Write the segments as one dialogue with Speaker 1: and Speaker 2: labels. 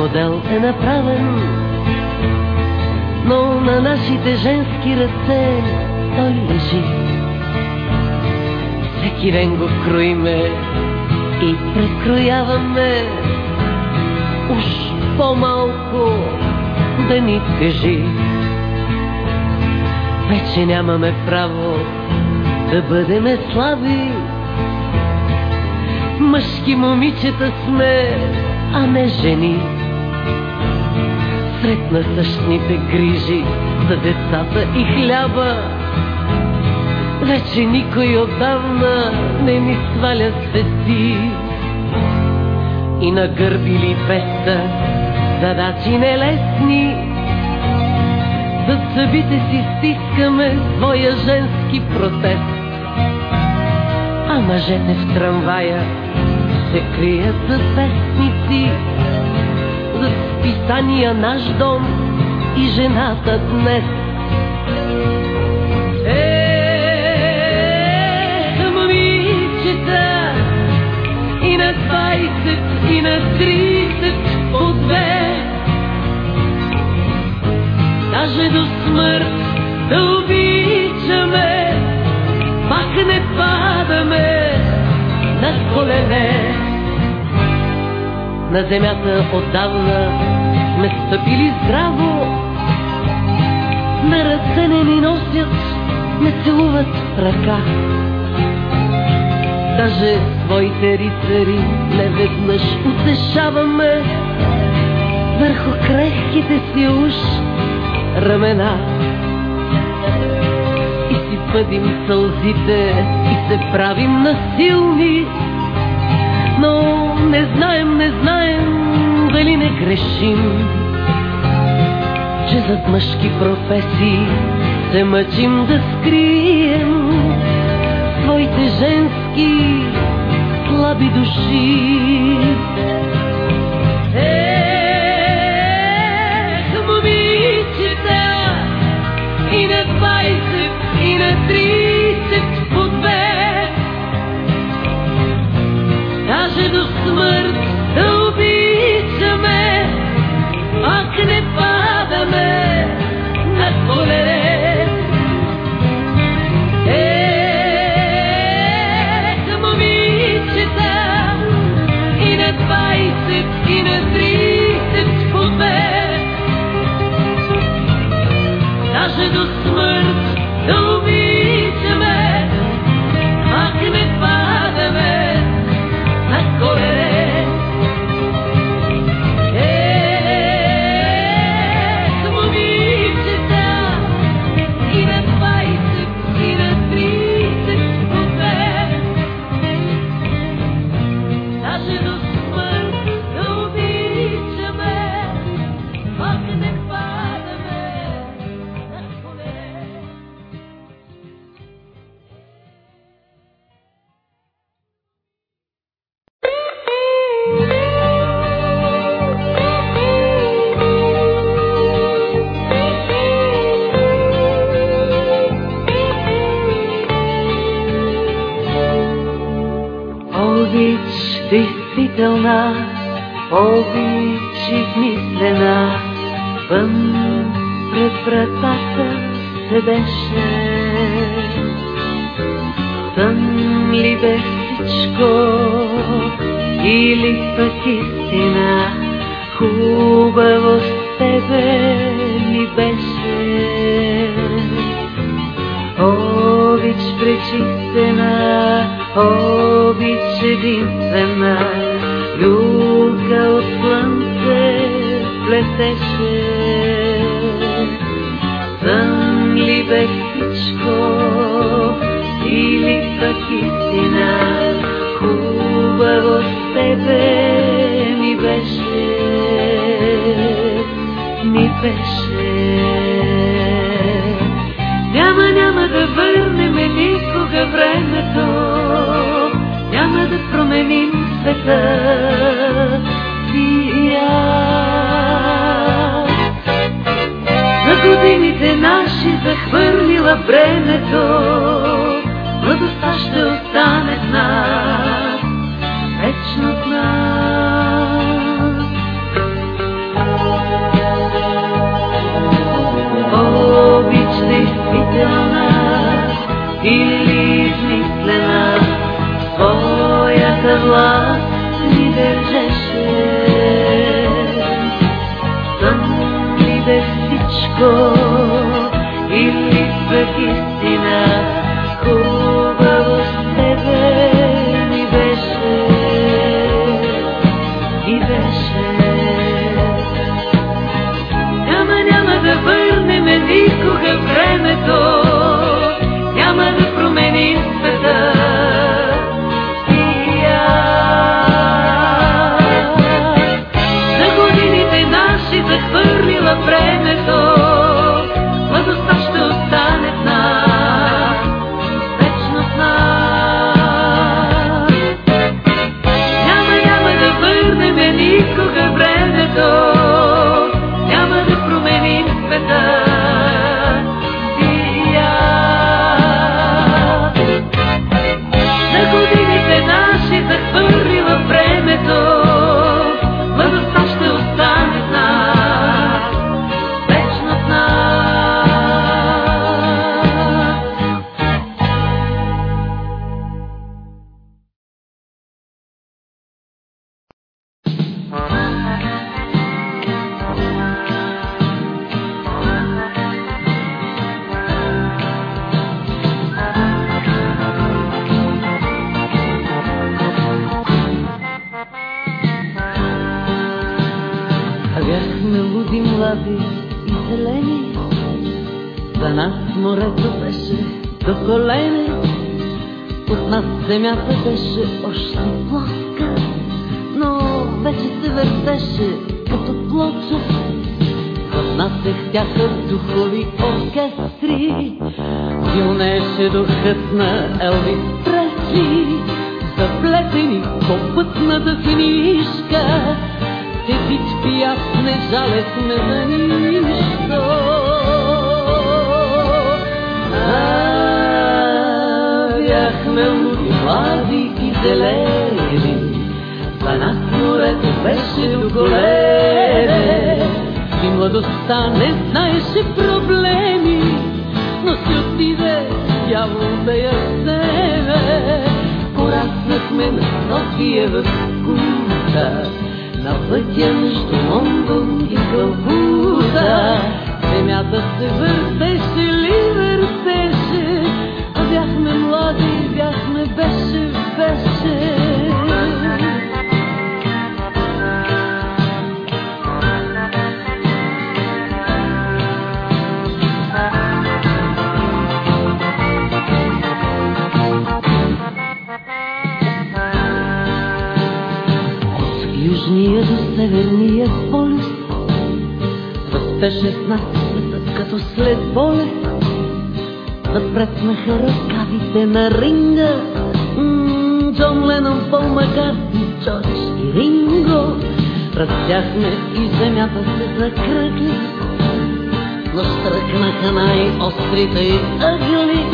Speaker 1: модел е направен, но на нашите женски ръце той лежи. Всеки ден го кроиме и прекрояваме, уж по-малко да ни тежи. Вече нямаме право да бъдеме слаби, мъжки момичета сме, а не жени. Сред насъщните грижи за децата и хляба, вече никой отдавна не ни сваля свести. И на гърбили песта задачи нелесни, за събите си стискаме своя женски протест. А мъжете в трамвая се крият за песници, за списания наш дом и жената днес. Ех, момичета, и на 20, и на 30 по две, даже до смърт да обичаме, пак не падаме на колене. На земята отдавна сме стъпили здраво, на ръце не ни носят, не целуват ръка. Даже своите рицари не веднъж утешаваме. Върху крехките си уж ramena и си пъдим сълзите и се правим насилни, но не знаем, не знаем дали не грешим, че зад мъжки професии се мъчим да скрием своите женски слаби души. Даже истина, хубаво с тебе ми беше, ми беше. Няма, няма да върнем никога времето, няма да променим света. Ти годините наши захвърлила времето, ще остане в нас, вечно в нас. О, обична изпитана или измислена, своята власт, млади и зелени. За нас морето беше до колене, от нас земята беше още плоска, но вече се въртеше като плоча. В нас се хтяха духови оркестри, Вилнеше духът на Елвис Пресли, заплетени по пътната книжка, че всички аз не жалехме за нищо. Бяхме луди, млади и зелени, за нас морето беше до колене. И младостта не знаеше проблеми, но си отиде дявол да я вземе. Пораснахме на София в кута, на пътя между Лондон и Калкута. Земята се въртеше ли въртеше, а бяхме млади, бяхме беше, беше. Северния полюс. Растеше с нас светът като след болест. Запретнаха ръкавите на ринга. М, Джон Ленон, Пол Макарти, Джордж и Ринго. Растяхме и земята се закръгли. Но стръкнаха най-острите й ъгли.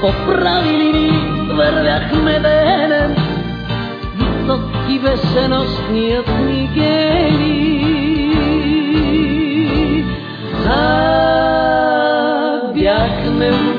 Speaker 1: По прави линии вървяхме денем високи беше нощният ми гели. А, бяхме млади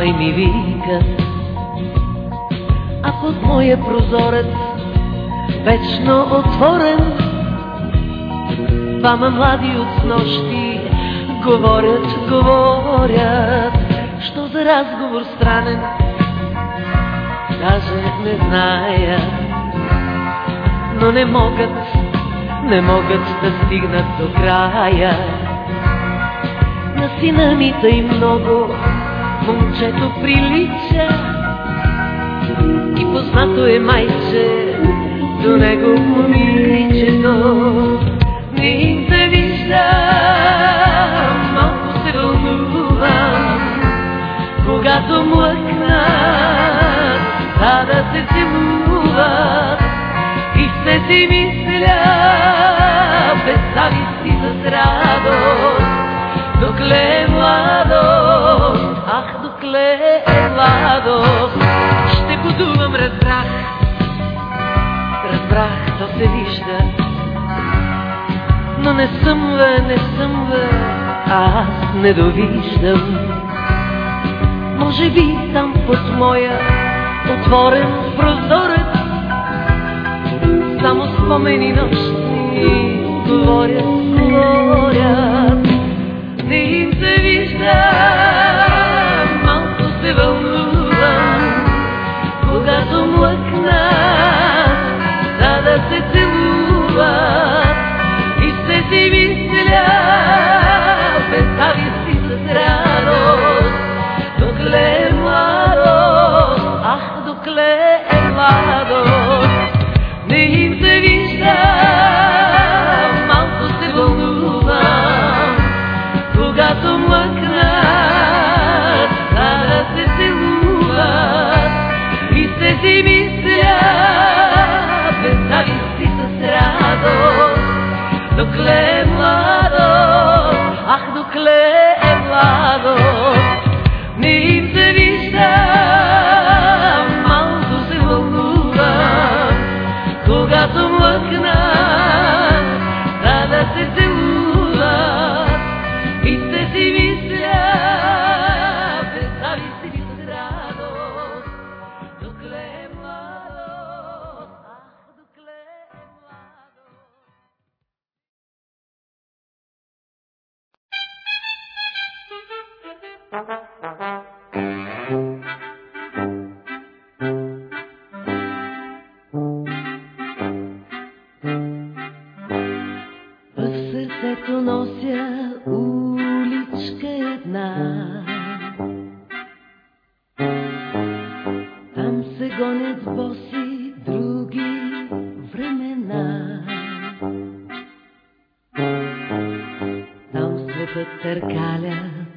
Speaker 1: внимавай ми вика. А под моя прозорец, вечно отворен, двама млади от нощи говорят, говорят. Що за разговор странен, даже не зная но не могат, не могат да стигнат до края. На сина ми тъй много момчето прилича и познато е майче до него момичето. Не им се вижда, малко се вълнувам, когато млъкнат, а да се целуват и ще си мисля без завист и с радост. Е младост, ще будувам, разбрах, разбрах, то се вижда, но не съм бе, не съм бе, аз не довиждам. Може би там под моя отворен прозорец само спомени нощни говорят, говорят. Не им се вижда, থাকলে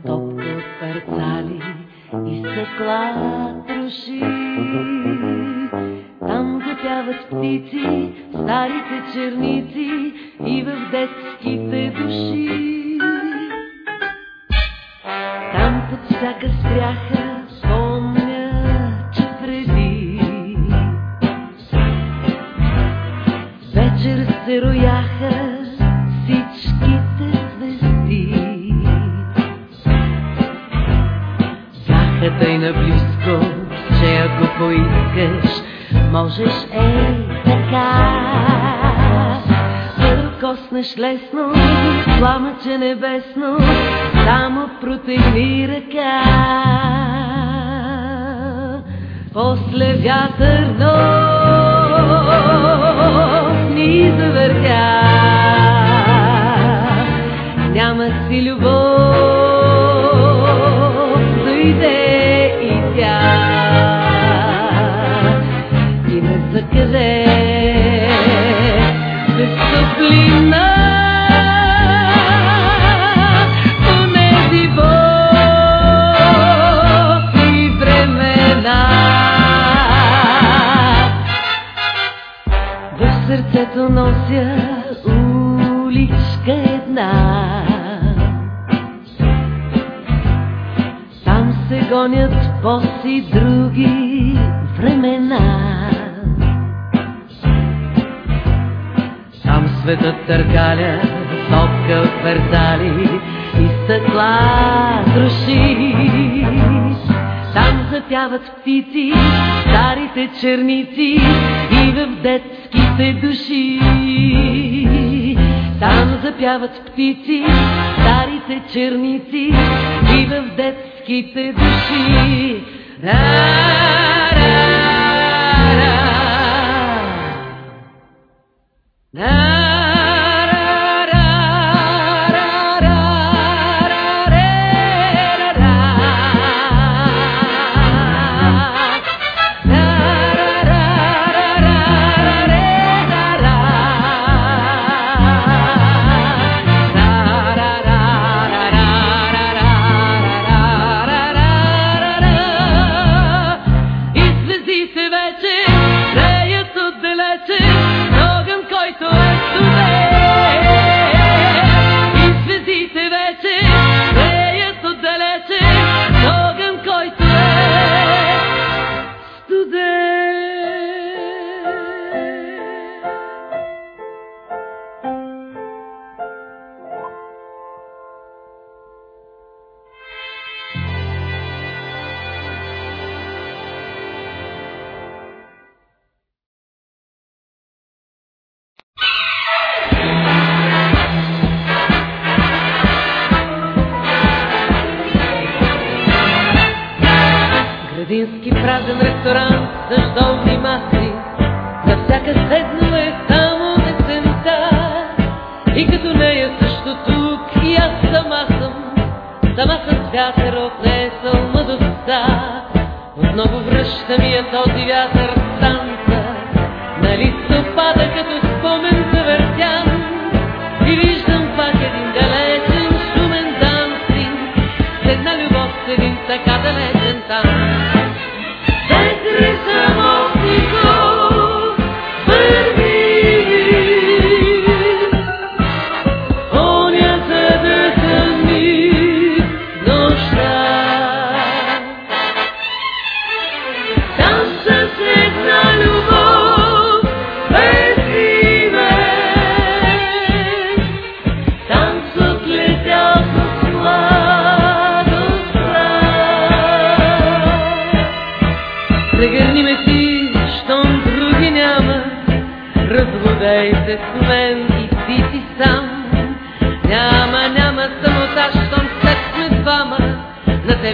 Speaker 1: топка парцали и стъкла троши. Там запяват птици, старите черници и в детските души. Там под всяка стряха сягаш лесно, пламъче небесно, само протегни ръка. После вятър черници и в детските души. Там запяват птици.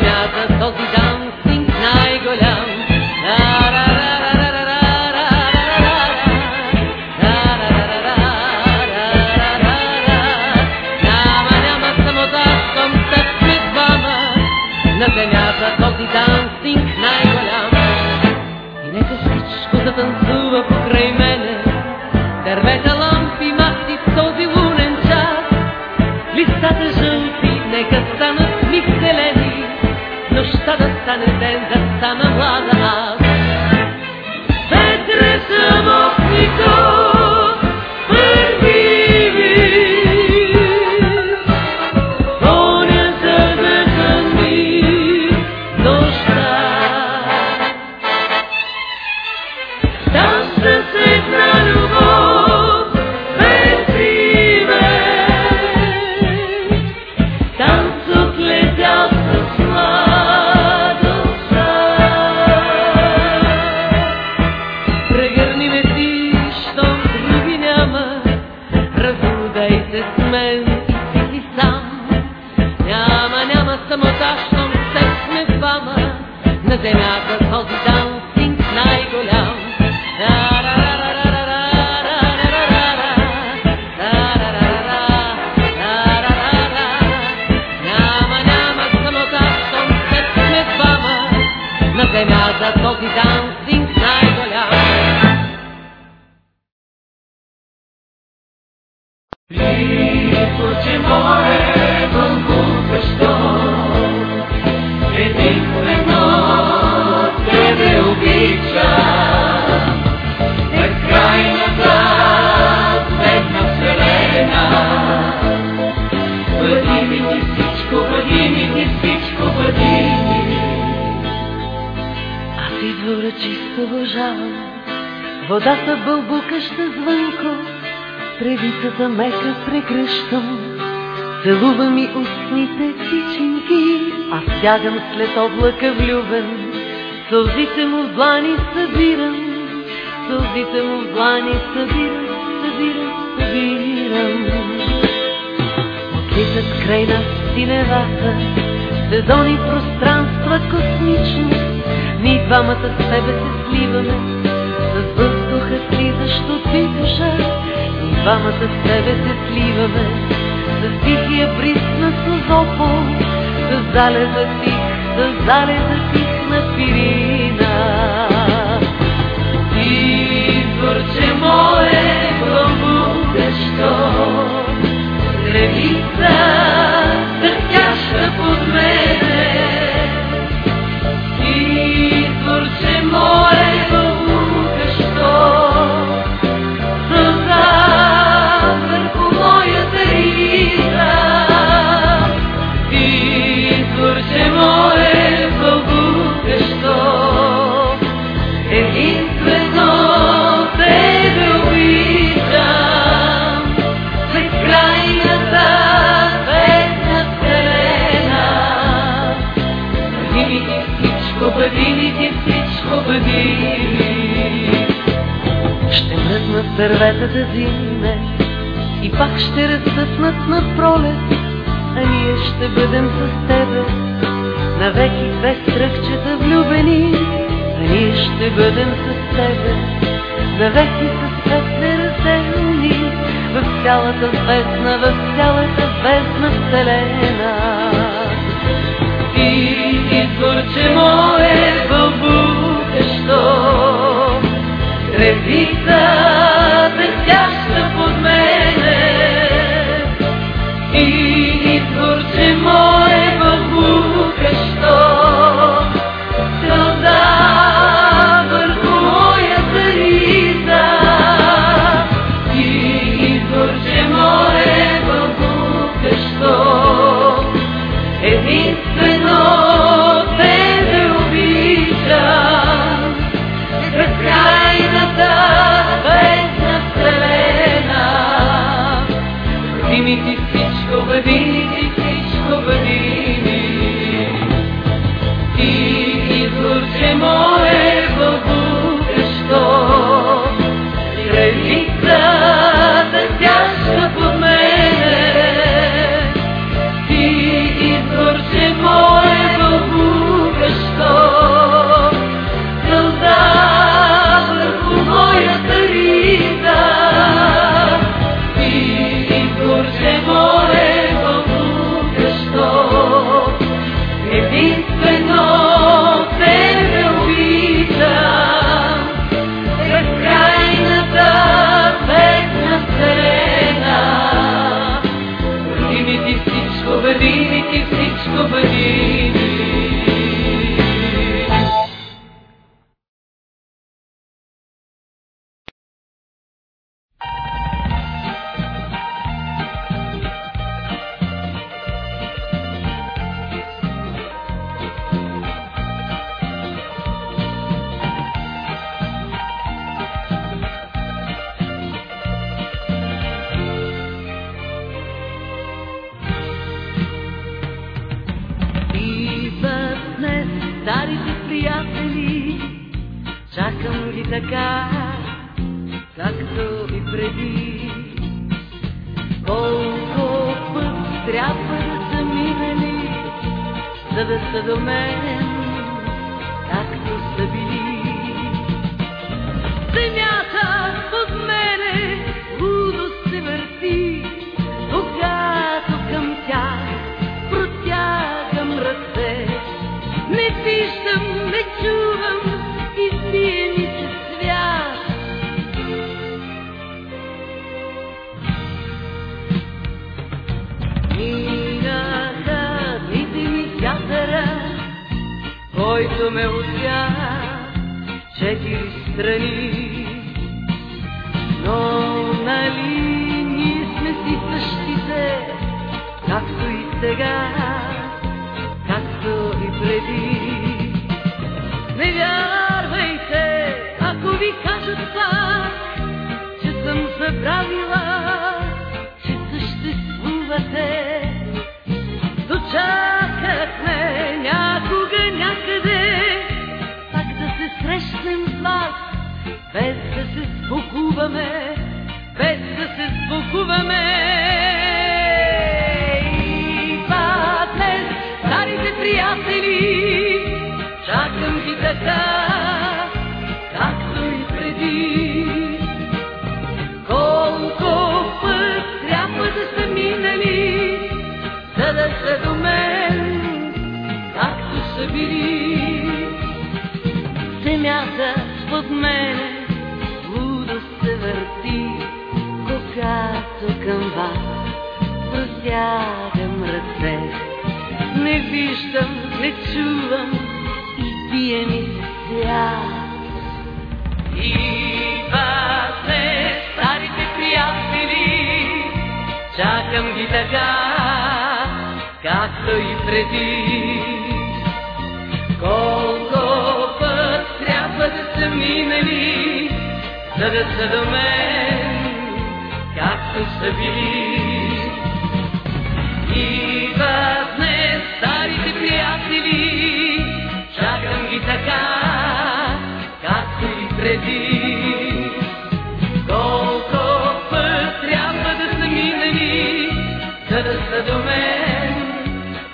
Speaker 1: земята, този дан след облака влюбен, сълзите му в длани събирам, сълзите му в длани събирам, събирам, събирам. Отлитат край нас синевата, сезони, пространства, космични. Ние двамата с тебе се сливаме, с въздуха слизащо ти душа. Ние двамата с тебе се сливаме, с тихия бриз на Созопол, с залеза тих, с залеза тих на Пирина.
Speaker 2: Изворче мое бълбукащо, Тревица, търтяща
Speaker 1: дърветата зиме и пак ще разцъфнат на пролет, а ние ще бъдем с тебе. Навеки две стръхчета влюбени, а ние ще бъдем с тебе. Навеки с теб неразделни в цялата звездна, в цялата звездна вселена.
Speaker 2: Ти изворче мое бълбукащо, Тревица
Speaker 1: четири страни. Но нали ние сме си същите, както и сега, както и преди. Не вярвайте, ако ви кажа пак, че съм забравила, че съществувате. Сбогуваме, без да се сбогуваме. И пак днес, старите приятели, чакам ги така, както и преди. Колко път трябва да са минали, за да са до мен, както са били. Към вас протягам ръце. Не виждам, не чувам, избие ми се свят. И вас е, старите приятели, чакам ги така, както и преди. Колко път трябва да са минали, за да са до мен, както са били. И вас днес, старите приятели, чакам ги така, както и преди. Колко път трябва да са минали, за да са до мен,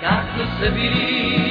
Speaker 1: както са били.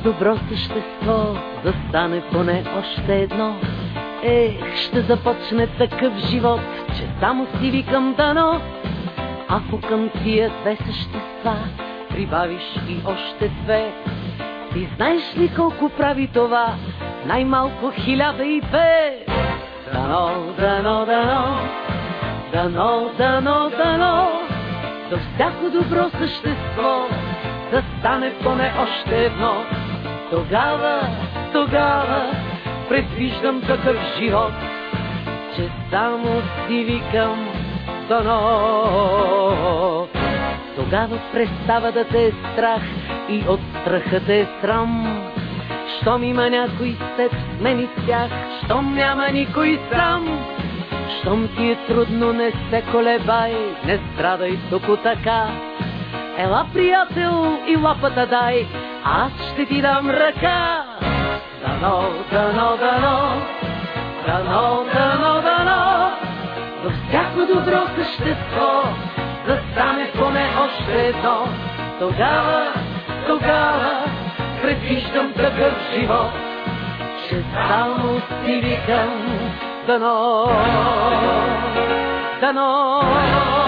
Speaker 1: Добро същество застане поне още едно, ех, ще започне такъв живот, че само си викам дано. Ако към тия две същества прибавиш и още две, ти знаеш ли колко прави това? Най-малко хиляда и две. Дано, дано, дано, дано, дано, дано, до всяко добро същество да стане поне още едно. Тогава, тогава предвиждам такъв живот, че само си викам дано. Тогава престава да те е страх и от страха те е срам. Щом има някой с теб, с мен и тях, щом няма никой сам. Щом ти е трудно, не се колебай, не страдай тук така. Ела, приятел, и лапата дай, аз ще ти дам ръка. Дано, дано, дано, дано, дано, дано, до всяко добро същество, да стане поне още едно. Тогава, тогава, предвиждам такъв живот, че само си викам дано, дано, дано.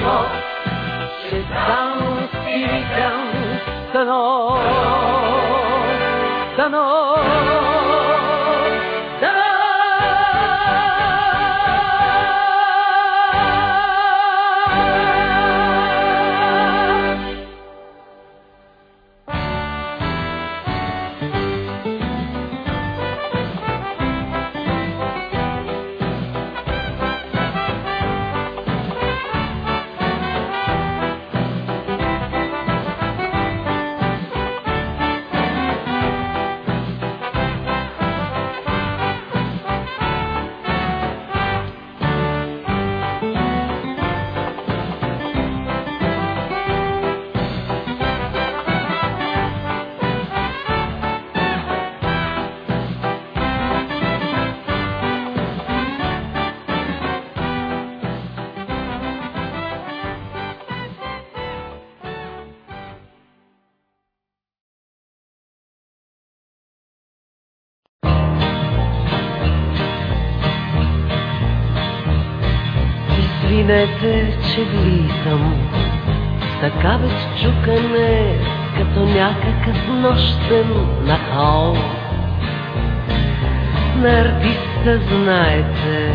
Speaker 1: Такъв живот, че само си викам дано, дано, дано. Влизам така без чукане, като някакъв нощен нахал. На артиста знаете,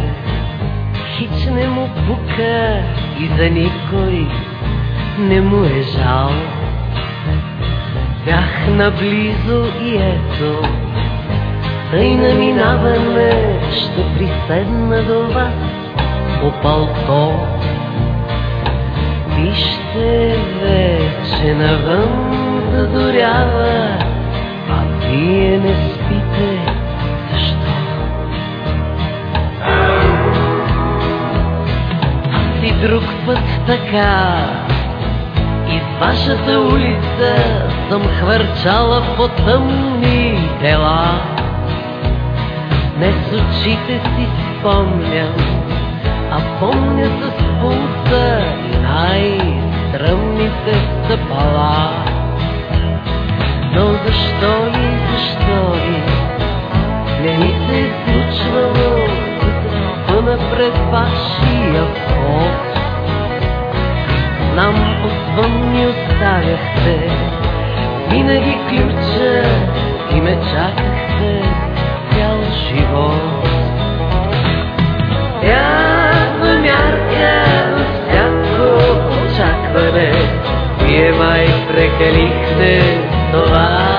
Speaker 1: хич не му пука и за никой не му е жал. Бях наблизо и ето, тъй на минаване ще приседна до вас по палто. Вижте вече навън задорява, а вие не спите. Защо? Аз и друг път така из вашата улица съм хвърчала по тъмни. Не с очите си спомням, а помня с пулса и най-стръмните стъпала. Но защо ли, защо ли не ми се е случвало да пред вашия вход? Знам, отвън ми оставяхте винаги ключа и ме чакахте цял живот. Трябва мярка май прекалихте това.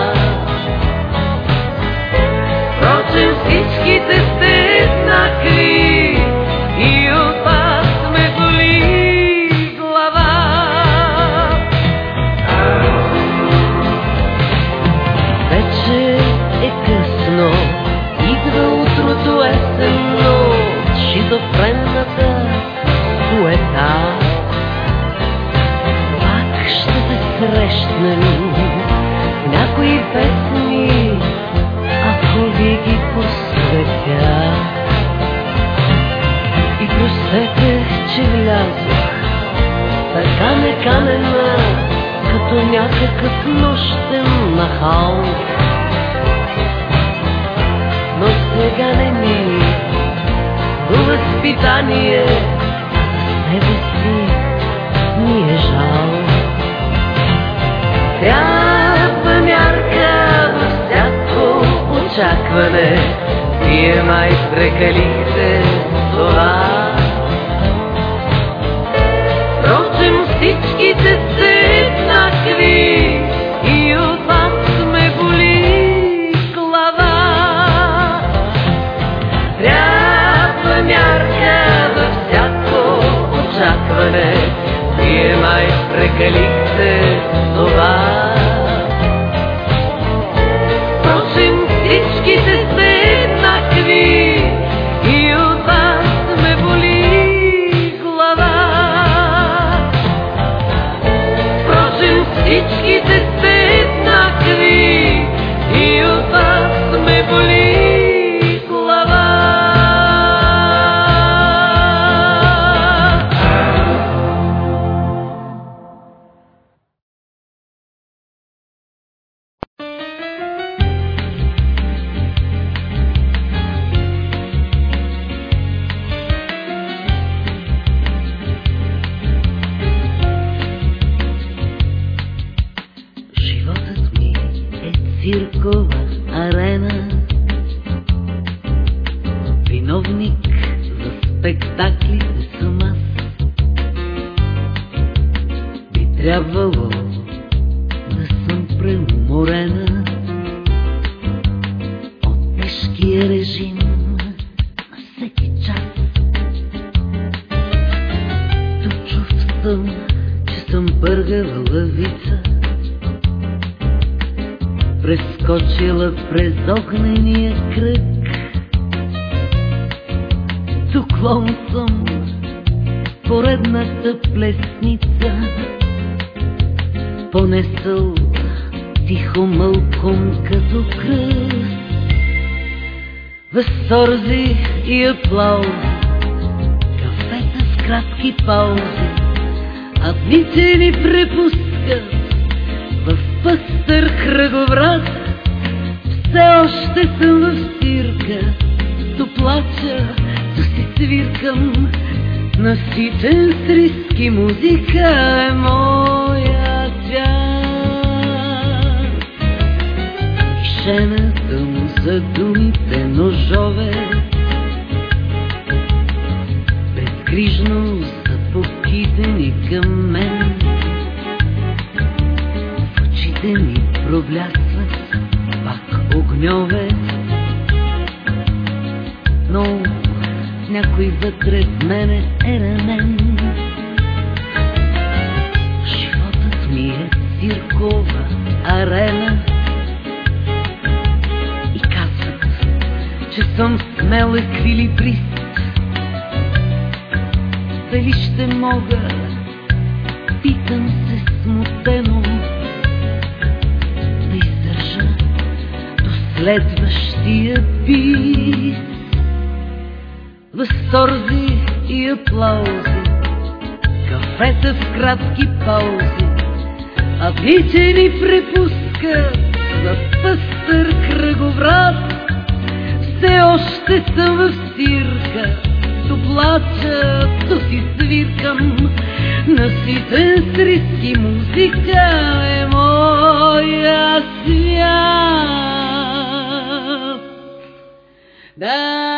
Speaker 1: Така неканена, като някакъв нощен нахал. Но сега не ми до възпитание, себе си ми е жал. Трябва мярка във всяко очакване, вие май прекалихте това. Съм смел еквилибрист. Дали ще мога, питам се смутено, да издържа до следващия бит. Възторзи и аплаузи, кафета в кратки паузи, а дните ни препуска за пъстър кръговрат. Все още съм в стирка, то плача, то си свиркам, наситен с риски музика е моя свят. Да,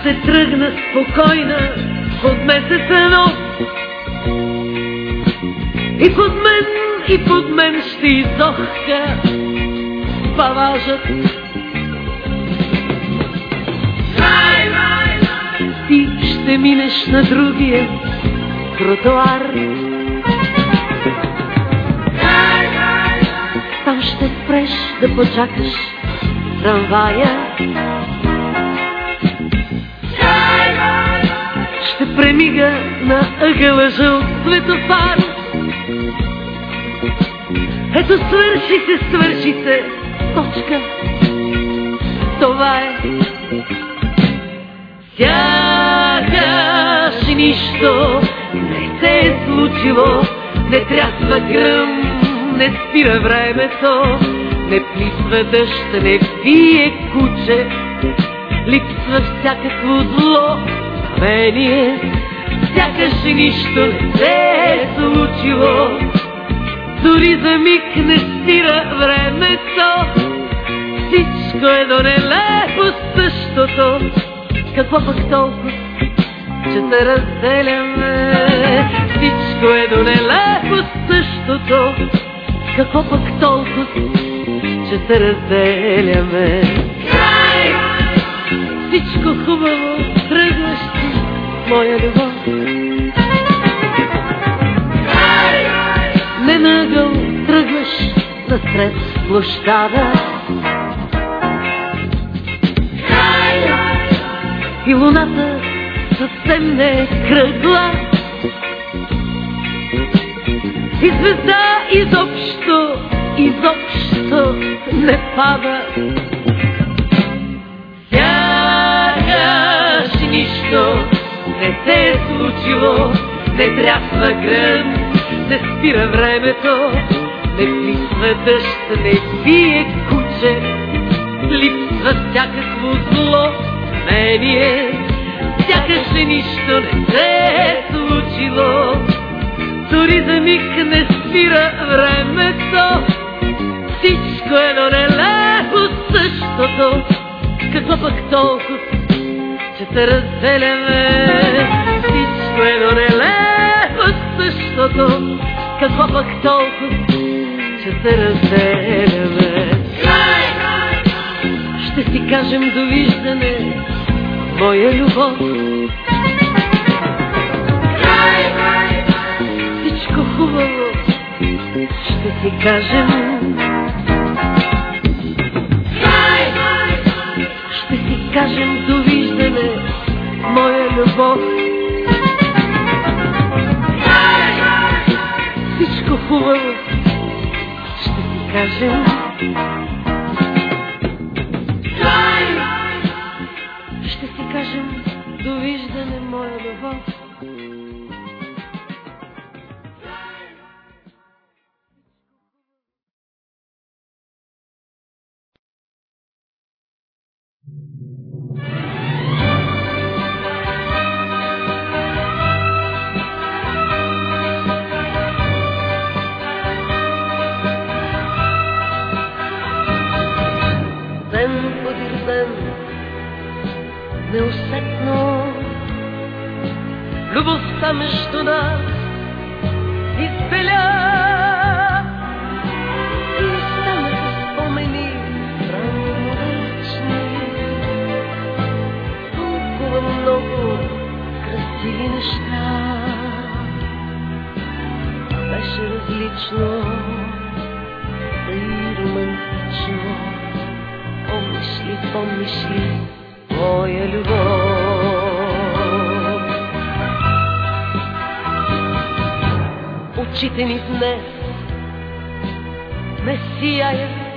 Speaker 1: ще тръгна спокойна от месеца нов. И под мен, и под мен ще изохка паважът ще минеш на другия тротуар. Там ще спреш да почакаш трамвая. Премига на ъгъла жълт светофар. Ето свърши се, свърши се, точка. Това е. Тя нищо не се е случило, не трясва гръм, не спира времето, не плисва дъжд, не пие куче, липсва всякакво зло, знамение, сякаш нищо не се е случило. Дори за миг не спира времето, всичко е до нелепо същото. Какво пък толкова, че се разделяме? Всичко е до нелепо същото. Какво пък толкова, че се разделяме? Край! Всичко хубаво, тръгваш моя любов. Не нагъл тръгваш насред площада. и луната съвсем не е кръгла. И звезда изобщо, изобщо не пада. Сякаш нищо се е случило, не трясва гръм, не спира времето, не плисва дъжд, не бие куче, липсва всякакво зло, знамение, сякаш нищо не се е случило. Дори за миг не спира времето, всичко е до нелепо същото. Какво пък толкова, че се разделяме? Всичко е до нелепо същото. Какво пък толкова, че се разделяме? Ще си кажем довиждане, моя любов. Всичко хубаво ще си кажем. Ще си кажем довиждане, моя любов. Всичко хубаво ще ти кажем. Ще ти кажем довиждане, моя любов. Не не сияят е.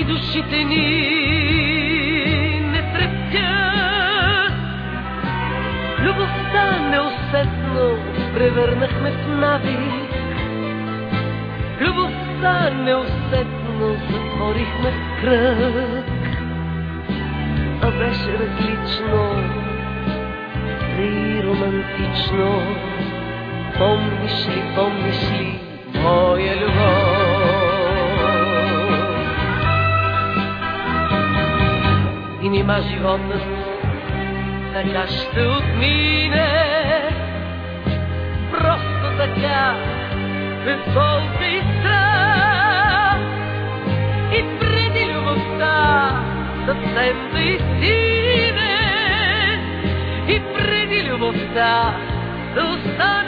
Speaker 1: и душите ни не трептят. Любовта неусетно превърнахме в навик. Любовта неусетно затворихме в кръг. А беше различно и романтично помнишь ли, помнишь ли, моя любов? И нима животът така ще отмине, просто така, без болби страх. И преди любовта съвсем наистина, и преди любовта да остане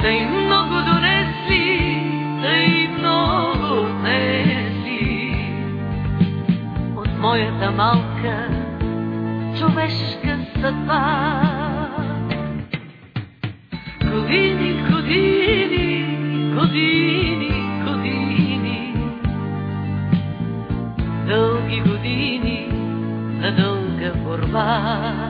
Speaker 1: Тъй много донесли, тъй много отнесли от моята малка човешка съдба. Години, години, години, години, дълги години на дълга борба.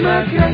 Speaker 1: the girl.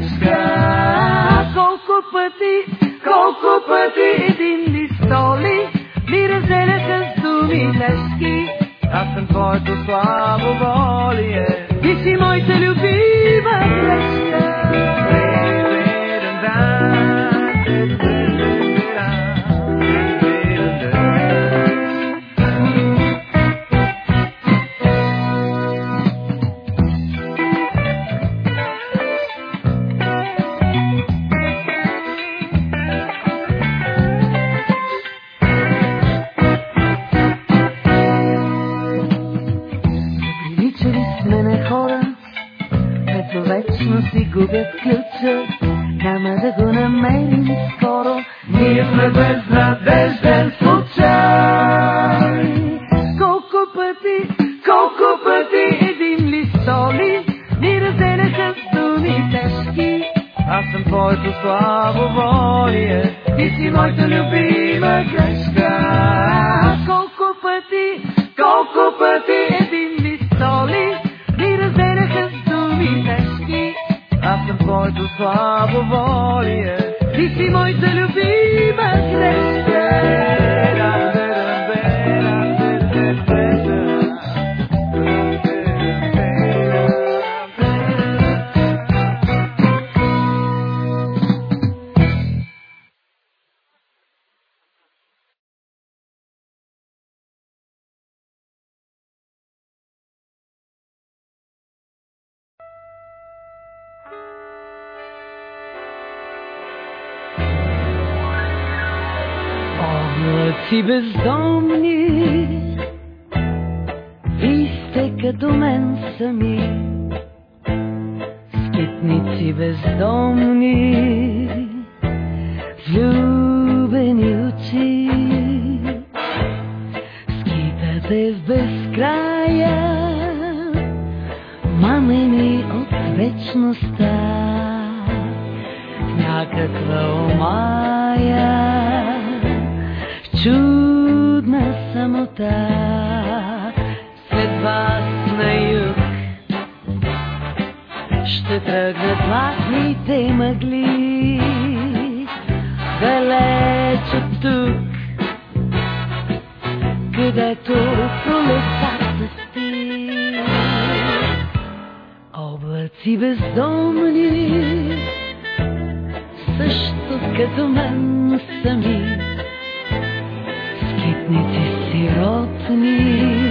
Speaker 1: празници сиротни.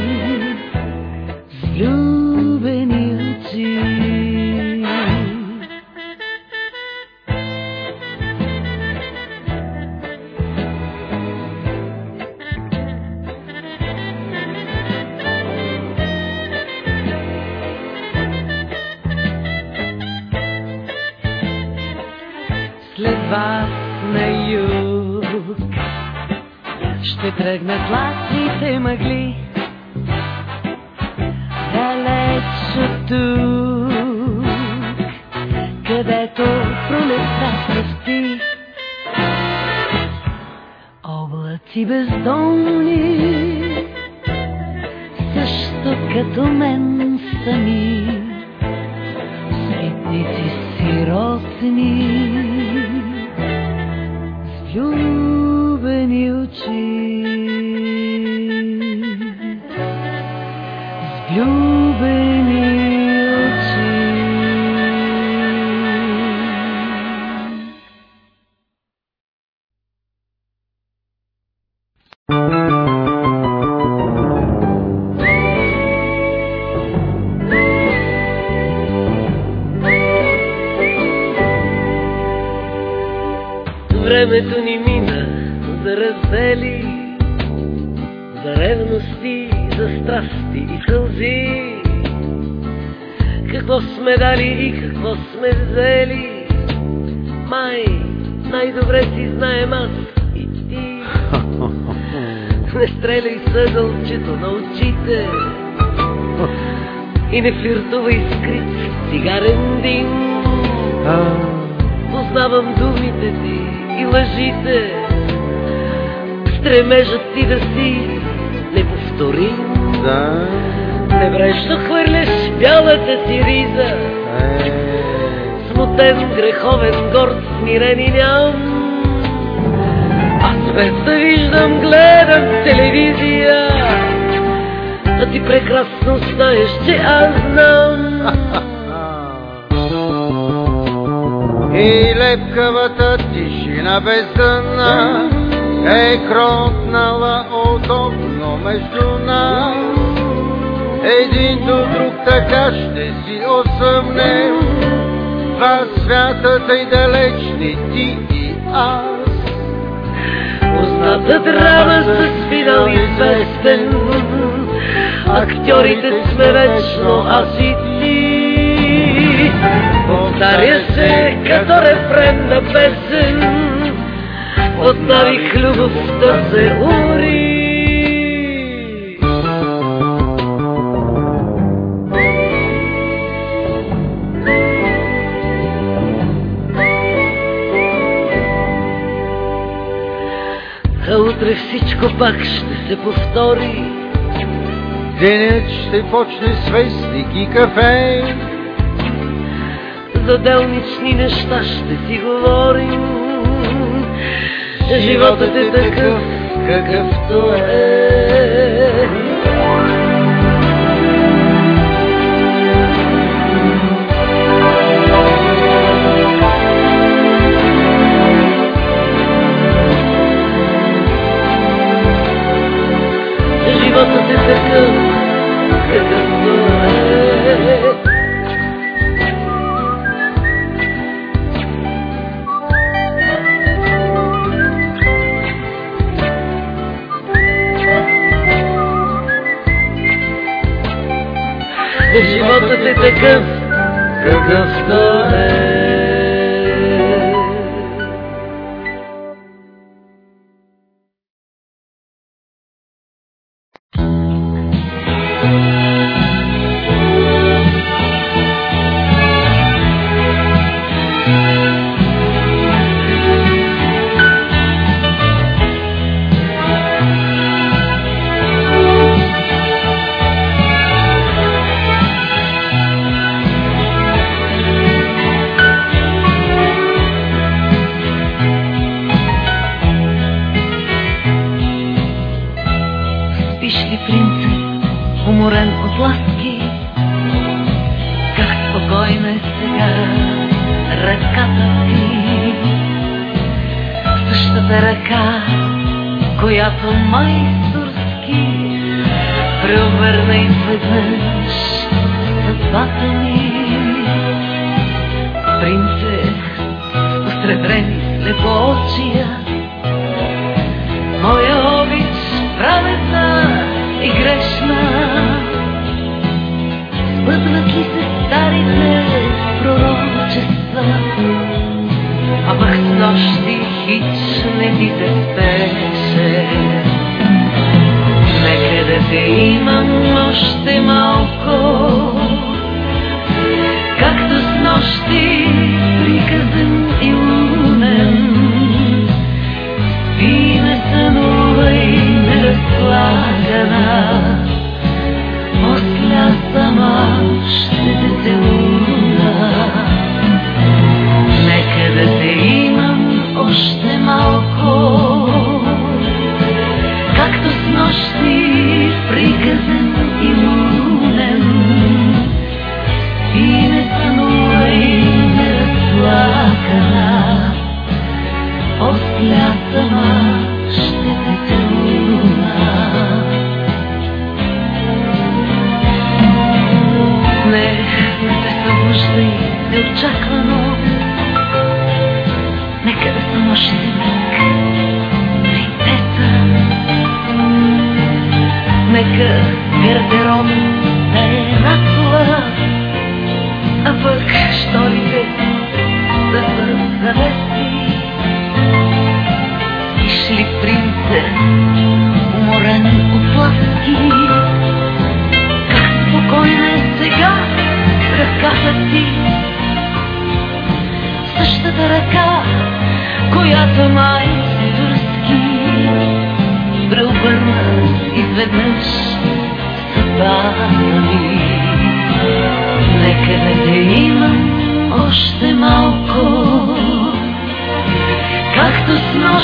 Speaker 3: Ти прекрасно знаеш, че аз знам.
Speaker 4: И лепкавата тишина бездънна е кротнала удобно между нас. Един до друг така ще си осъмнем. Два свята тъй далечни ти и аз.
Speaker 3: узната драма с финал известен актьорите сме вечно, аз и ти. Повтаря се като рефрен на песен, от любовта се ури.
Speaker 1: А утре всичко пак ще се повтори
Speaker 4: Денят ще почне с вестник и кафе.
Speaker 1: За делнични неща ще си говорим. Животът е такъв, какъвто е. такъв, какъвто е.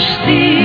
Speaker 1: See.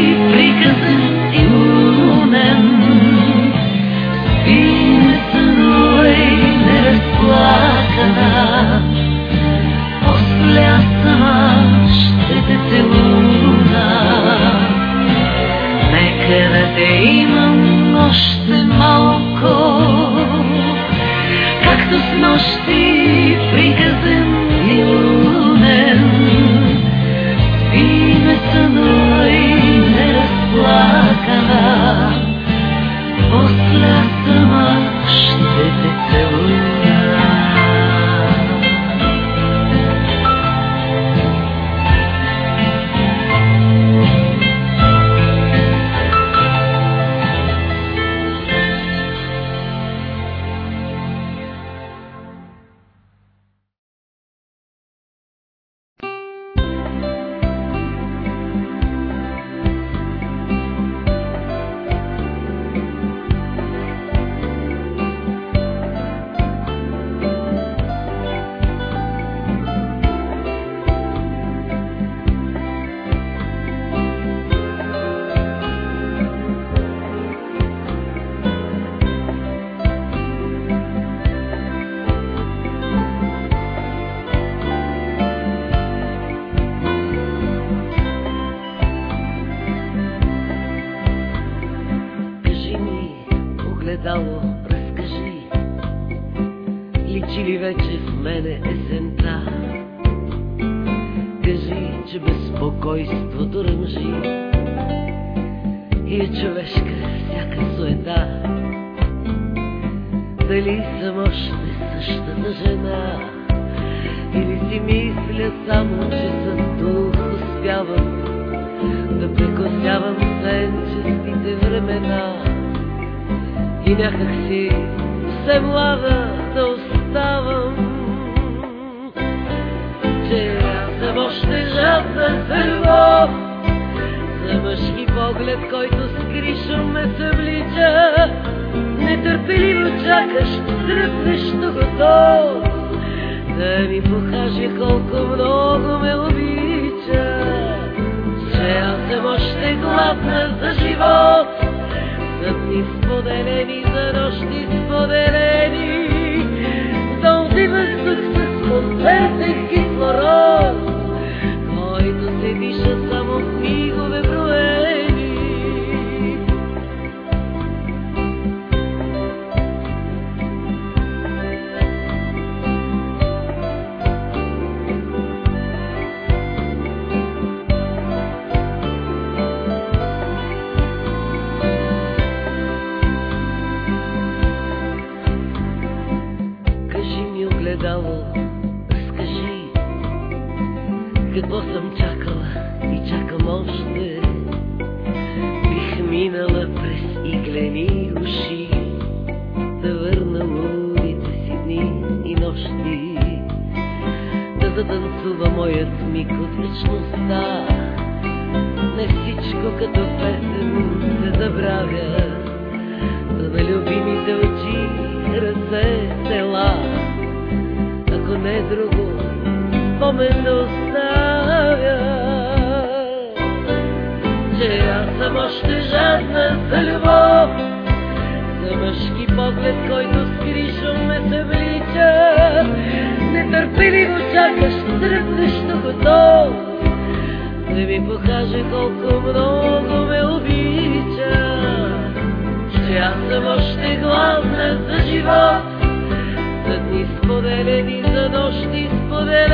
Speaker 1: Дали съм още същата жена. Или си мисля само, че съм дух успявам Да прекосявам сенчестите времена. И някак си все млада да оставам. Че аз съм още жадна за любов За мъжки поглед, който с кришо ме съблича нетърпеливо чакаш, дръпнещо готов, да ми покаже колко много ме обича. Че аз съм още гладна за живот, за дни споделени, за нощи споделени. Да отивах с концертен кислород, тебе ви за нощи споделя.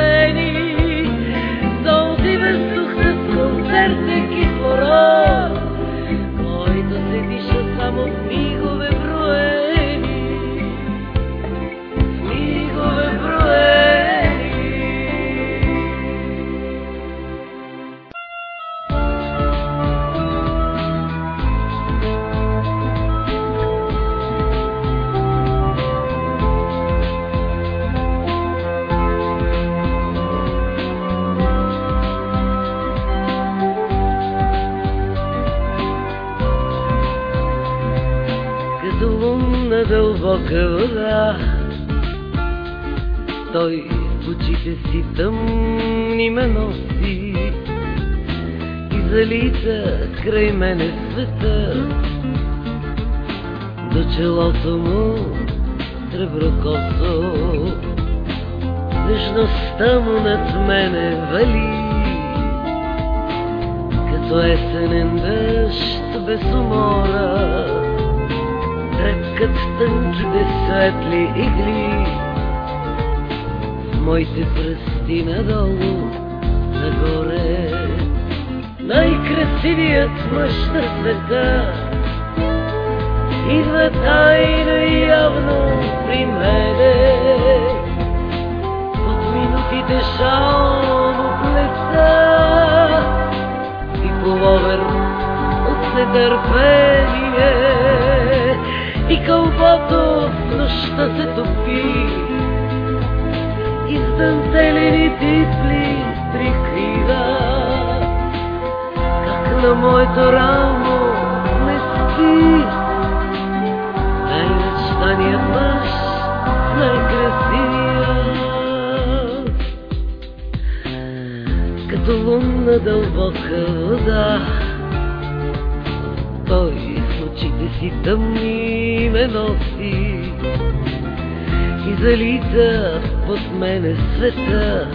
Speaker 1: и залита под мене света,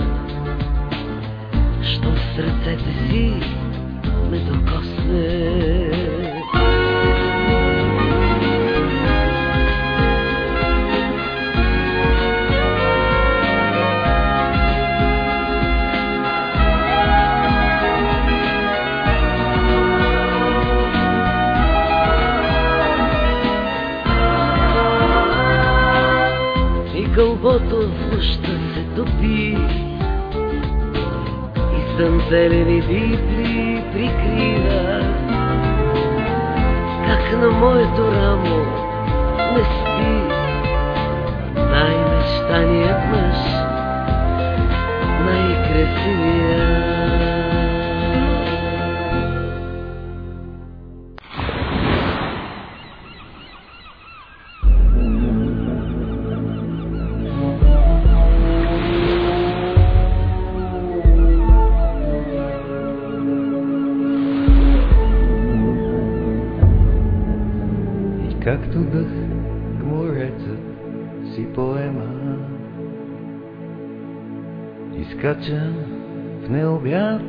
Speaker 1: що с ръцете си ме докосне. Нощта се топи и зелени дипли прикрива как на моето рамо не спи най-мечтаният мъж, най-красивият.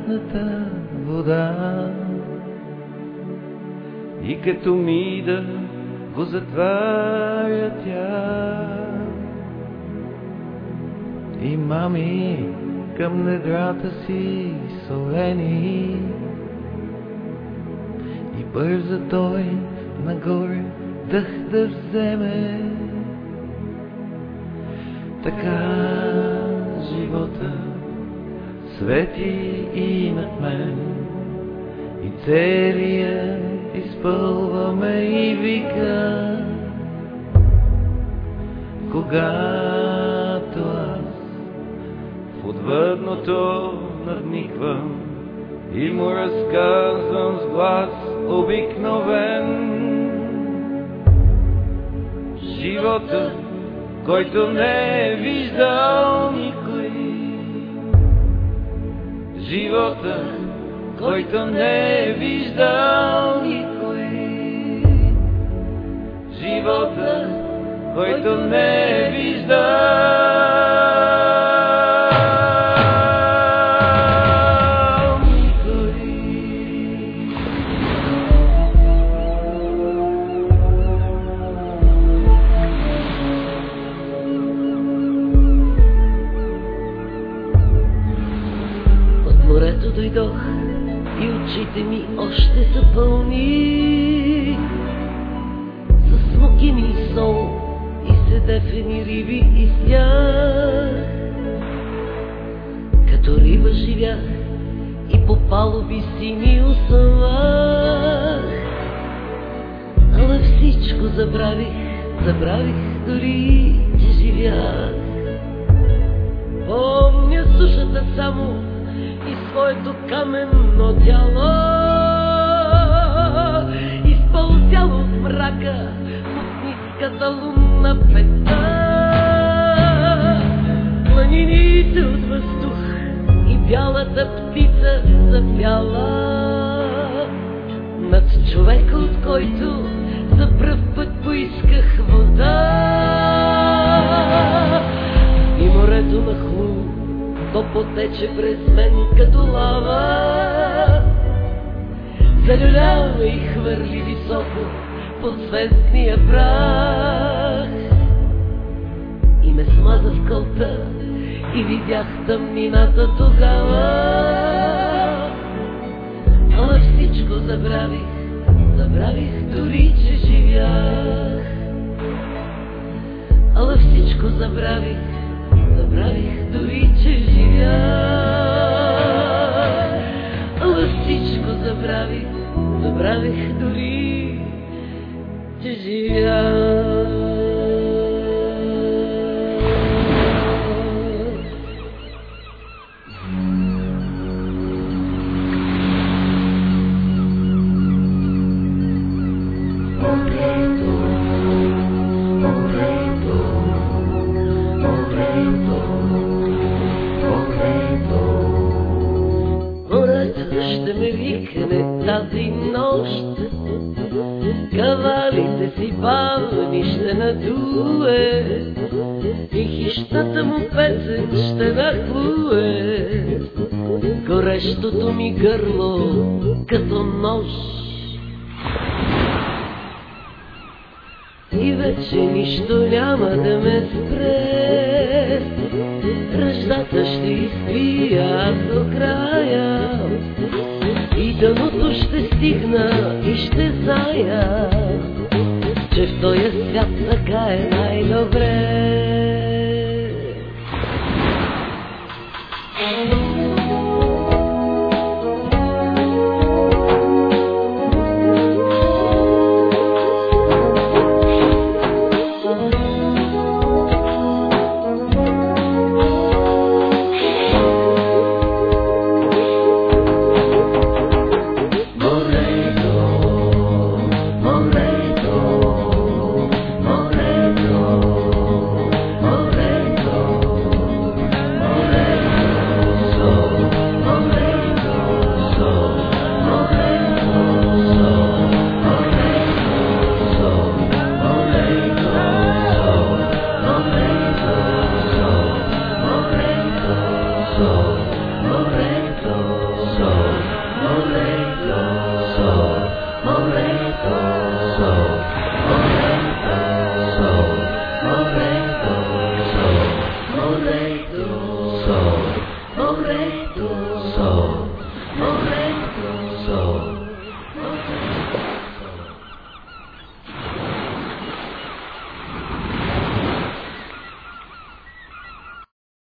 Speaker 5: Необятната вода и като мида го затваря тя. И мами към недрата си солени и бърза той нагоре дъх да вземе. Така живота свети и над мен и целия изпълваме и вика. Когато аз в отвъдното надниквам и му разказвам с глас обикновен живота, който не е виждал Живота, който не е виждал никой. Живота, който не е виждал
Speaker 1: очите ми още са пълни с смокини сол и седефени риби и сняг. Като риба живях и по палуби сини усъмах. Ала всичко забравих, забравих дори, че живях. Помня сушата само и своето каменно тяло. Изпълзяло в мрака под ниската лунна пета. Планините от въздух и бялата птица запяла. Над човека, от който за пръв път поисках вода. То потече през мен като лава. Залюлява и хвърли високо под звездния прах. И ме смаза в кълта и видях тъмнината тогава. Ала всичко забравих, забравих дори, че живях. Ала всичко забравих, забравих дори, че живях. Ала всичко забравих, забравих дори, че живях.